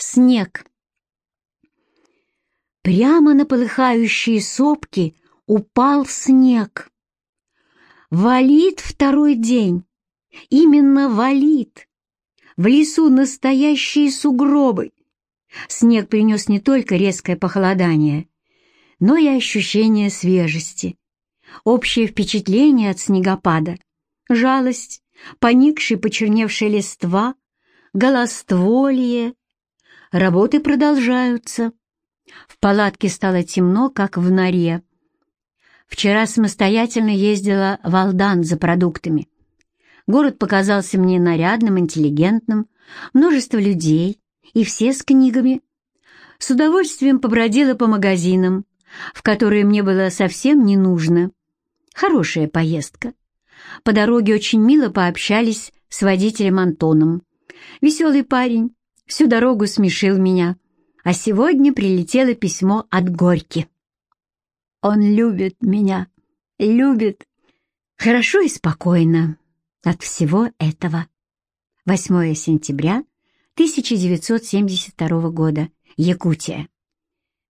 Снег. Прямо на полыхающие сопки упал снег. Валит второй день. Именно валит. В лесу настоящие сугробы. Снег принес не только резкое похолодание, но и ощущение свежести. Общее впечатление от снегопада, жалость, поникшие почерневшие листва, голостволье. Работы продолжаются. В палатке стало темно, как в норе. Вчера самостоятельно ездила в Алдан за продуктами. Город показался мне нарядным, интеллигентным, множество людей, и все с книгами. С удовольствием побродила по магазинам, в которые мне было совсем не нужно. Хорошая поездка. По дороге очень мило пообщались с водителем Антоном. Веселый парень, всю дорогу смешил меня. А сегодня прилетело письмо от Горьки. Он любит меня, любит. Хорошо и спокойно от всего этого. 8 сентября 1972 года. Якутия.